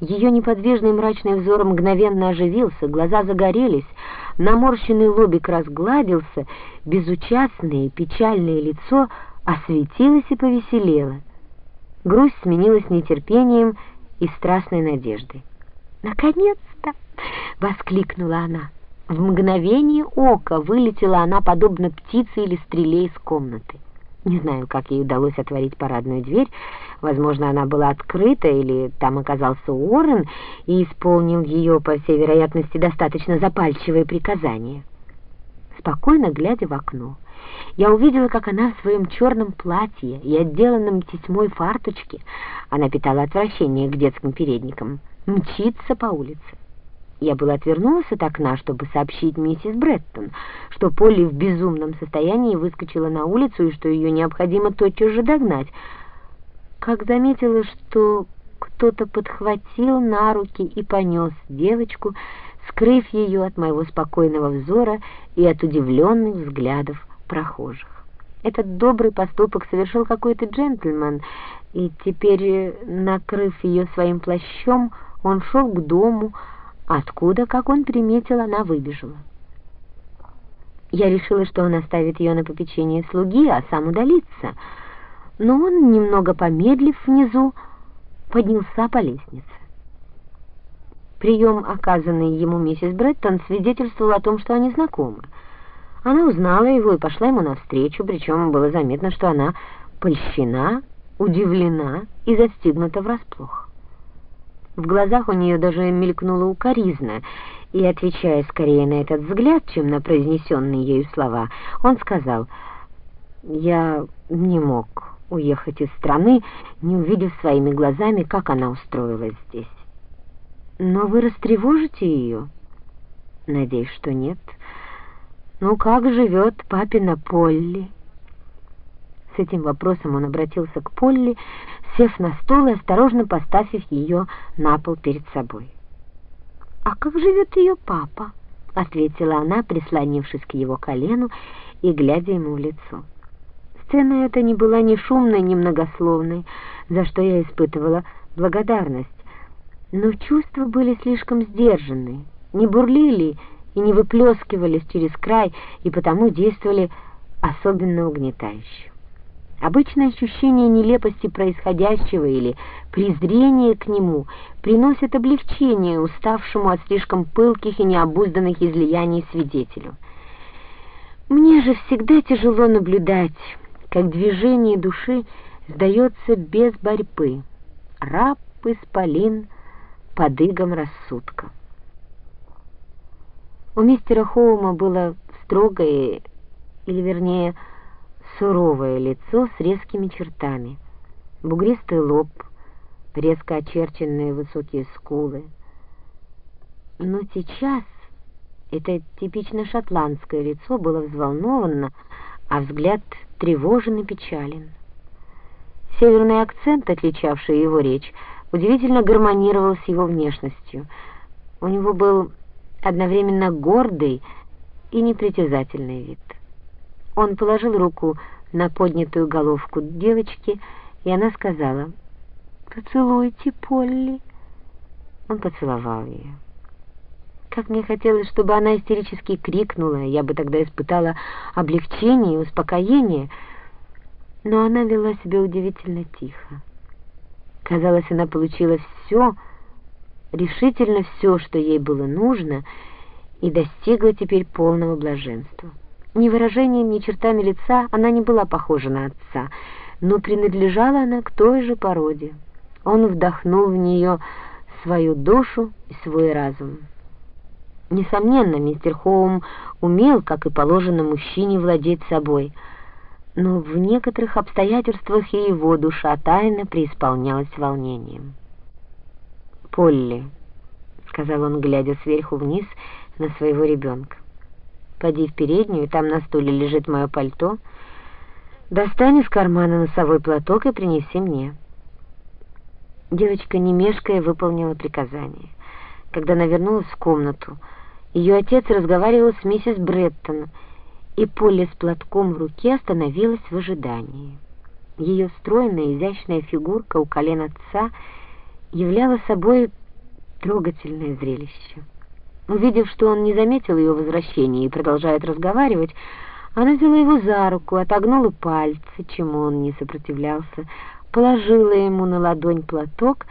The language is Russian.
Ее неподвижный мрачный взор мгновенно оживился, глаза загорелись, наморщенный лобик разгладился, безучастное печальное лицо осветилось и повеселело. Грусть сменилась нетерпением и страстной надеждой. «Наконец-то!» — воскликнула она. В мгновение ока вылетела она, подобно птице или стреле из комнаты. Не знаю, как ей удалось отворить парадную дверь. Возможно, она была открыта, или там оказался Уоррен и исполнил ее, по всей вероятности, достаточно запальчивые приказания. Спокойно глядя в окно, я увидела, как она в своем черном платье и отделанном тесьмой фарточке, она питала отвращение к детским передникам, мчится по улице. Я была отвернулась от окна, чтобы сообщить миссис Бреттон, что Полли в безумном состоянии выскочила на улицу и что ее необходимо тотчас же догнать. Как заметила, что кто-то подхватил на руки и понес девочку, скрыв ее от моего спокойного взора и от удивленных взглядов прохожих. Этот добрый поступок совершил какой-то джентльмен, и теперь, накрыв ее своим плащом, он шел к дому, откуда, как он приметил, она выбежала. Я решила, что он оставит ее на попечение слуги, а сам удалится, но он, немного помедлив внизу, поднялся по лестнице. Прием, оказанный ему миссис Бреттон, свидетельствовал о том, что они знакомы. Она узнала его и пошла ему навстречу, причем было заметно, что она польщена, удивлена и застигнута врасплох. В глазах у нее даже мелькнула укоризна, и, отвечая скорее на этот взгляд, чем на произнесенные ею слова, он сказал, «Я не мог уехать из страны, не увидев своими глазами, как она устроилась здесь. Но вы растревожите ее?» «Надеюсь, что нет. Ну, как живет папина Полли?» С этим вопросом он обратился к Полли, сев на стул и осторожно поставив ее на пол перед собой. «А как живет ее папа?» — ответила она, прислонившись к его колену и глядя ему в лицо. Сцена эта не была ни шумной, ни многословной, за что я испытывала благодарность, но чувства были слишком сдержанные, не бурлили и не выплескивались через край, и потому действовали особенно угнетающе. Обычное ощущение нелепости происходящего или презрение к нему приносит облегчение уставшему от слишком пылких и необузданных излияний свидетелю. Мне же всегда тяжело наблюдать, как движение души сдается без борьбы. Раб исполин под игом рассудка. У мистера Хоума было строгое, или вернее, суровое лицо с резкими чертами, бугристый лоб, резко очерченные высокие скулы. Но сейчас это типично шотландское лицо было взволновано, а взгляд тревожен и печален. Северный акцент, отличавший его речь, удивительно гармонировал с его внешностью. У него был одновременно гордый и непритязательный вид. Он положил руку на поднятую головку девочки, и она сказала, «Поцелуйте, Полли». Он поцеловал ее. Как мне хотелось, чтобы она истерически крикнула, я бы тогда испытала облегчение и успокоение, но она вела себя удивительно тихо. Казалось, она получила все, решительно все, что ей было нужно, и достигла теперь полного блаженства. Ни выражением, ни чертами лица она не была похожа на отца, но принадлежала она к той же породе. Он вдохнул в нее свою душу и свой разум. Несомненно, мистер Хоум умел, как и положено мужчине, владеть собой, но в некоторых обстоятельствах и его душа тайно преисполнялась волнением. «Полли», — сказал он, глядя сверху вниз на своего ребенка, Поди в переднюю, там на стуле лежит мое пальто. Достань из кармана носовой платок и принеси мне. Девочка, не мешкая, выполнила приказание. Когда она вернулась в комнату, ее отец разговаривал с миссис Бреттон, и Полли с платком в руке остановилась в ожидании. Ее стройная, изящная фигурка у колен отца являла собой Трогательное зрелище. Увидев, что он не заметил ее возвращения и продолжает разговаривать, она взяла его за руку, отогнула пальцы, чему он не сопротивлялся, положила ему на ладонь платок,